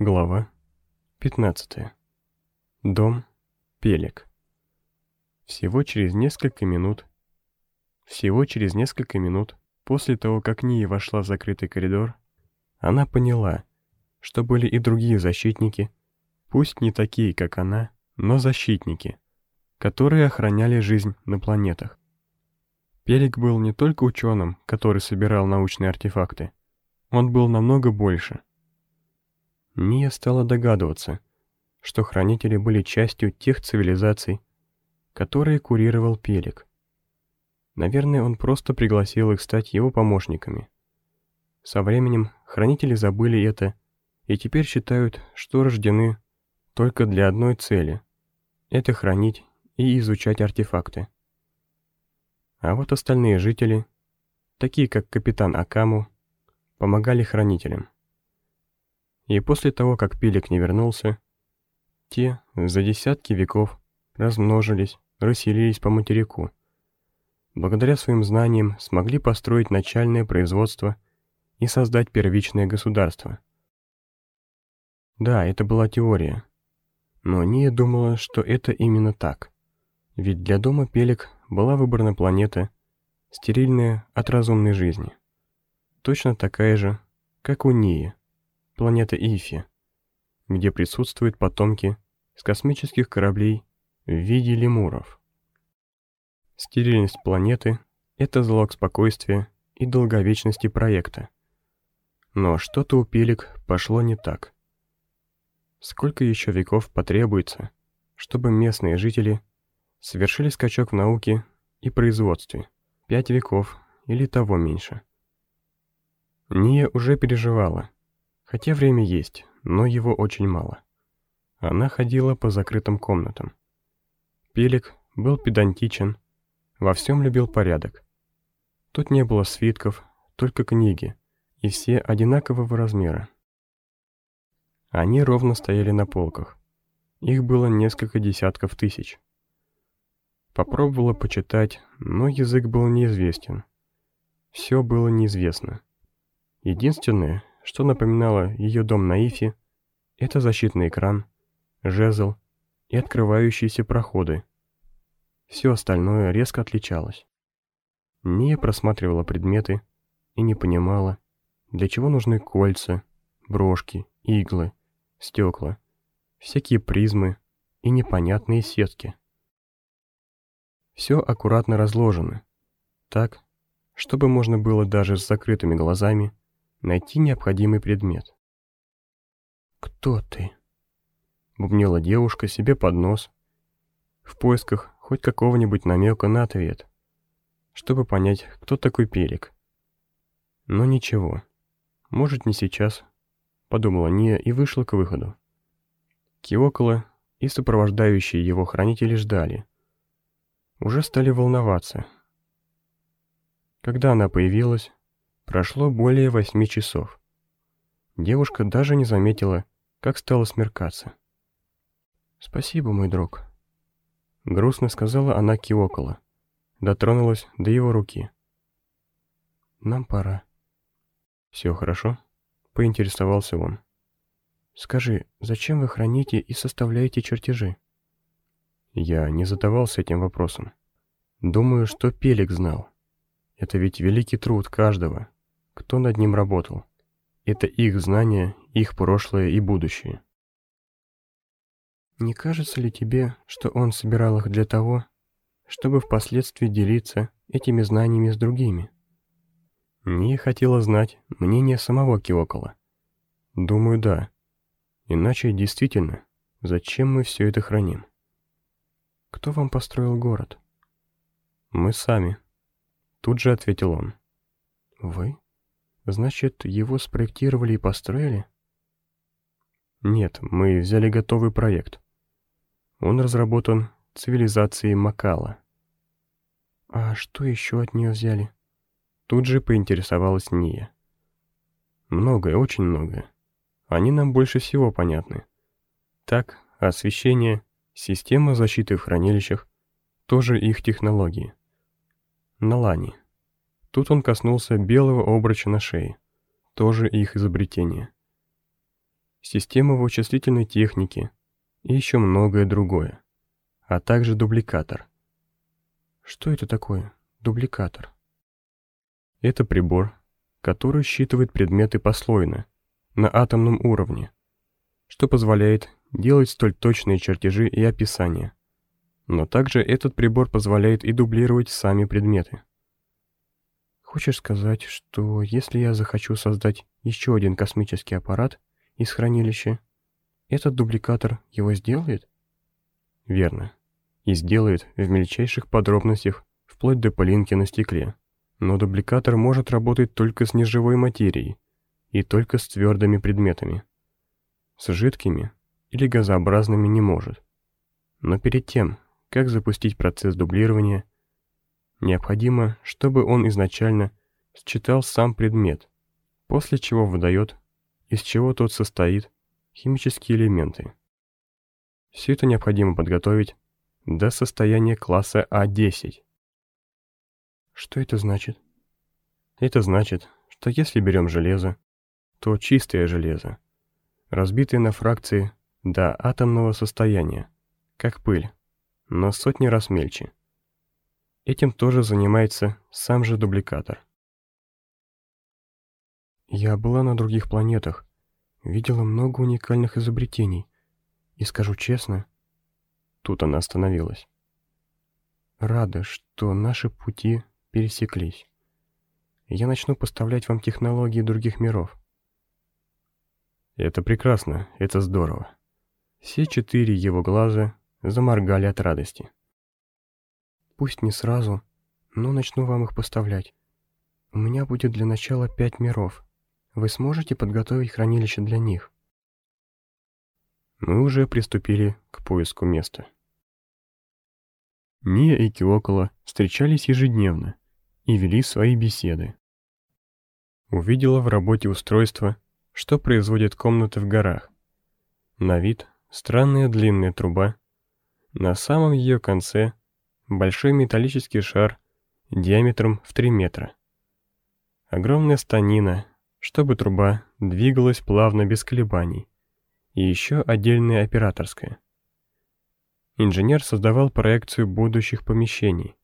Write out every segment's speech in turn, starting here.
Глава 15. Дом Пелек. Всего через несколько минут, всего через несколько минут после того, как Ния вошла в закрытый коридор, она поняла, что были и другие защитники, пусть не такие, как она, но защитники, которые охраняли жизнь на планетах. Пелик был не только ученым, который собирал научные артефакты, он был намного больше — Ния стала догадываться, что хранители были частью тех цивилизаций, которые курировал Пелик. Наверное, он просто пригласил их стать его помощниками. Со временем хранители забыли это и теперь считают, что рождены только для одной цели — это хранить и изучать артефакты. А вот остальные жители, такие как капитан Акаму, помогали хранителям. И после того, как Пилик не вернулся, те за десятки веков размножились, расселились по материку. Благодаря своим знаниям смогли построить начальное производство и создать первичное государство. Да, это была теория. Но Ния думала, что это именно так. Ведь для дома Пелек была выбрана планета, стерильная от разумной жизни. Точно такая же, как у Нии планета Ифи, где присутствуют потомки с космических кораблей в виде лемуров. Стерильность планеты — это залог спокойствия и долговечности проекта. Но что-то у Пелик пошло не так. Сколько еще веков потребуется, чтобы местные жители совершили скачок в науке и производстве? Пять веков или того меньше. Ния уже переживала, Хотя время есть, но его очень мало. Она ходила по закрытым комнатам. Пелик был педантичен, во всем любил порядок. Тут не было свитков, только книги, и все одинакового размера. Они ровно стояли на полках. Их было несколько десятков тысяч. Попробовала почитать, но язык был неизвестен. Все было неизвестно. Единственное, что напоминало ее дом на Ифе, это защитный экран, жезл и открывающиеся проходы. Все остальное резко отличалось. Ния просматривала предметы и не понимала, для чего нужны кольца, брошки, иглы, стекла, всякие призмы и непонятные сетки. Все аккуратно разложено, так, чтобы можно было даже с закрытыми глазами найти необходимый предмет. «Кто ты?» — бубнила девушка себе под нос, в поисках хоть какого-нибудь намека на ответ, чтобы понять, кто такой Пелик. Но ничего, может не сейчас, подумала Ния и вышла к выходу. Киокола и сопровождающие его хранители ждали. Уже стали волноваться. Когда она появилась, Прошло более восьми часов. Девушка даже не заметила, как стало смеркаться. «Спасибо, мой друг», — грустно сказала она Киокола. Дотронулась до его руки. «Нам пора». «Все хорошо?» — поинтересовался он. «Скажи, зачем вы храните и составляете чертежи?» Я не задавался этим вопросом. Думаю, что Пелик знал. Это ведь великий труд каждого, кто над ним работал. Это их знания, их прошлое и будущее. Не кажется ли тебе, что он собирал их для того, чтобы впоследствии делиться этими знаниями с другими? Не хотела знать мнение самого Киокола. Думаю, да. Иначе действительно, зачем мы все это храним? Кто вам построил город? Мы сами. Тут же ответил он. Вы? Значит, его спроектировали и построили? Нет, мы взяли готовый проект. Он разработан цивилизацией Макала. А что еще от нее взяли? Тут же поинтересовалась Ния. Многое, очень многое. Они нам больше всего понятны. Так, освещение, система защиты в хранилищах, тоже их технологии. Налани. Тут он коснулся белого обруча на шее. Тоже их изобретение. система вычислительной техники и еще многое другое, а также дубликатор. Что это такое, дубликатор? Это прибор, который считывает предметы послойно, на атомном уровне, что позволяет делать столь точные чертежи и описания. Но также этот прибор позволяет и дублировать сами предметы. Хочешь сказать, что если я захочу создать еще один космический аппарат из хранилища, этот дубликатор его сделает? Верно. И сделает в мельчайших подробностях, вплоть до пылинки на стекле. Но дубликатор может работать только с неживой материей и только с твердыми предметами. С жидкими или газообразными не может. Но перед тем, как запустить процесс дублирования, Необходимо, чтобы он изначально считал сам предмет, после чего выдает, из чего тот состоит, химические элементы. Все это необходимо подготовить до состояния класса А10. Что это значит? Это значит, что если берем железо, то чистое железо, разбитое на фракции до атомного состояния, как пыль, но сотни раз мельче. Этим тоже занимается сам же дубликатор. Я была на других планетах, видела много уникальных изобретений. И скажу честно, тут она остановилась. Рада, что наши пути пересеклись. Я начну поставлять вам технологии других миров. Это прекрасно, это здорово. Все четыре его глаза заморгали от радости. Пусть не сразу, но начну вам их поставлять. У меня будет для начала пять миров. Вы сможете подготовить хранилище для них? Мы уже приступили к поиску места. Ния и Киокола встречались ежедневно и вели свои беседы. Увидела в работе устройство, что производит комнаты в горах. На вид странная длинная труба. На самом ее конце большой металлический шар диаметром в 3 метра. Огромная станина, чтобы труба двигалась плавно без колебаний, и еще отдельная операторская. Инженер создавал проекцию будущих помещений,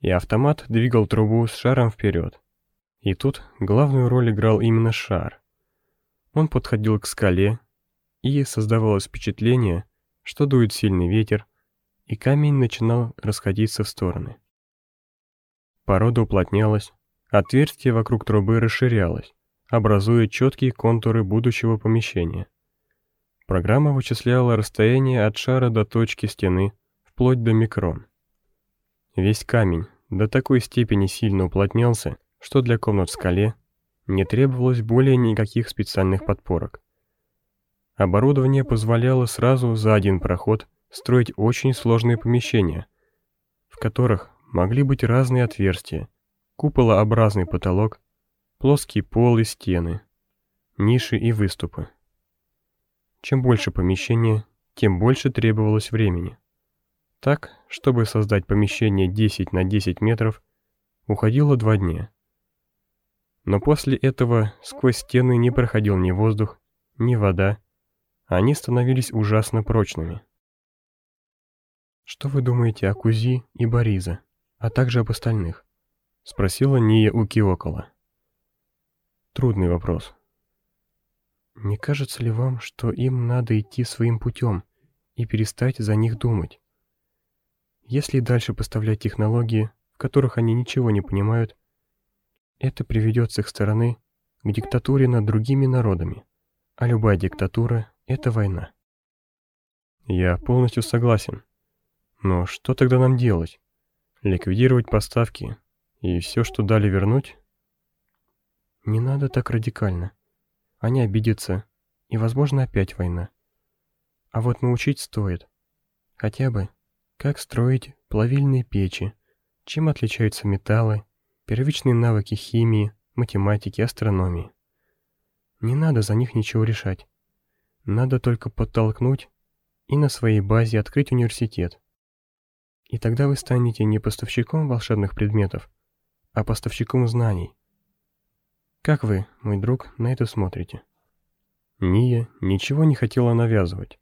и автомат двигал трубу с шаром вперед. И тут главную роль играл именно шар. Он подходил к скале, и создавалось впечатление, что дует сильный ветер, и камень начинал расходиться в стороны. Порода уплотнялась, отверстие вокруг трубы расширялось, образуя четкие контуры будущего помещения. Программа вычисляла расстояние от шара до точки стены, вплоть до микрон. Весь камень до такой степени сильно уплотнялся, что для комнат в скале не требовалось более никаких специальных подпорок. Оборудование позволяло сразу за один проход строить очень сложные помещения, в которых могли быть разные отверстия, куполообразный потолок, плоский пол и стены, ниши и выступы. Чем больше помещения, тем больше требовалось времени. Так, чтобы создать помещение 10 на 10 метров, уходило два дня. Но после этого сквозь стены не проходил ни воздух, ни вода, они становились ужасно прочными. «Что вы думаете о Кузи и Бориза, а также об остальных?» — спросила Ния у Киокола. Трудный вопрос. Не кажется ли вам, что им надо идти своим путем и перестать за них думать? Если дальше поставлять технологии, в которых они ничего не понимают, это приведет с их стороны к диктатуре над другими народами, а любая диктатура — это война. Я полностью согласен. Но что тогда нам делать? Ликвидировать поставки и все, что дали, вернуть? Не надо так радикально. Они обидятся, и, возможно, опять война. А вот научить стоит. Хотя бы, как строить плавильные печи, чем отличаются металлы, первичные навыки химии, математики, астрономии. Не надо за них ничего решать. Надо только подтолкнуть и на своей базе открыть университет. И тогда вы станете не поставщиком волшебных предметов, а поставщиком знаний. Как вы, мой друг, на это смотрите? Ния ничего не хотела навязывать.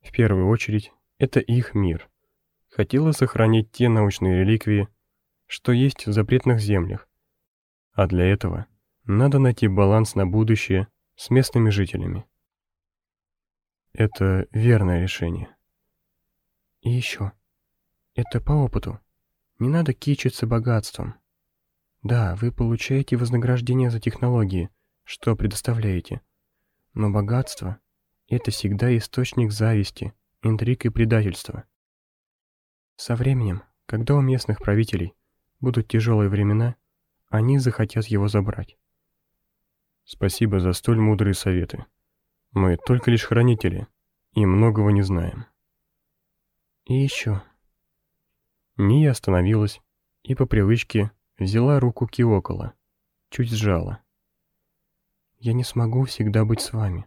В первую очередь, это их мир. Хотела сохранить те научные реликвии, что есть в запретных землях. А для этого надо найти баланс на будущее с местными жителями. Это верное решение. И еще. Это по опыту. Не надо кичиться богатством. Да, вы получаете вознаграждение за технологии, что предоставляете. Но богатство — это всегда источник зависти, интриг и предательства. Со временем, когда у местных правителей будут тяжелые времена, они захотят его забрать. Спасибо за столь мудрые советы. Мы только лишь хранители и многого не знаем. И еще. Ния остановилась и по привычке взяла руку Киокола, чуть сжала. «Я не смогу всегда быть с вами,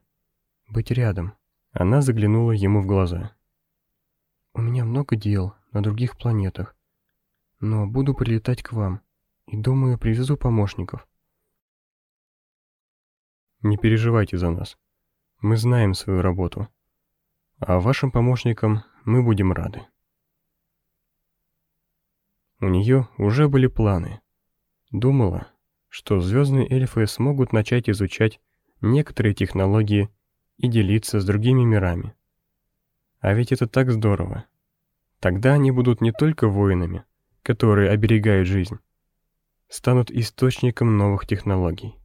быть рядом». Она заглянула ему в глаза. «У меня много дел на других планетах, но буду прилетать к вам и, думаю, привезу помощников». «Не переживайте за нас. Мы знаем свою работу. А вашим помощникам мы будем рады». У нее уже были планы. Думала, что звездные эльфы смогут начать изучать некоторые технологии и делиться с другими мирами. А ведь это так здорово. Тогда они будут не только воинами, которые оберегают жизнь, станут источником новых технологий.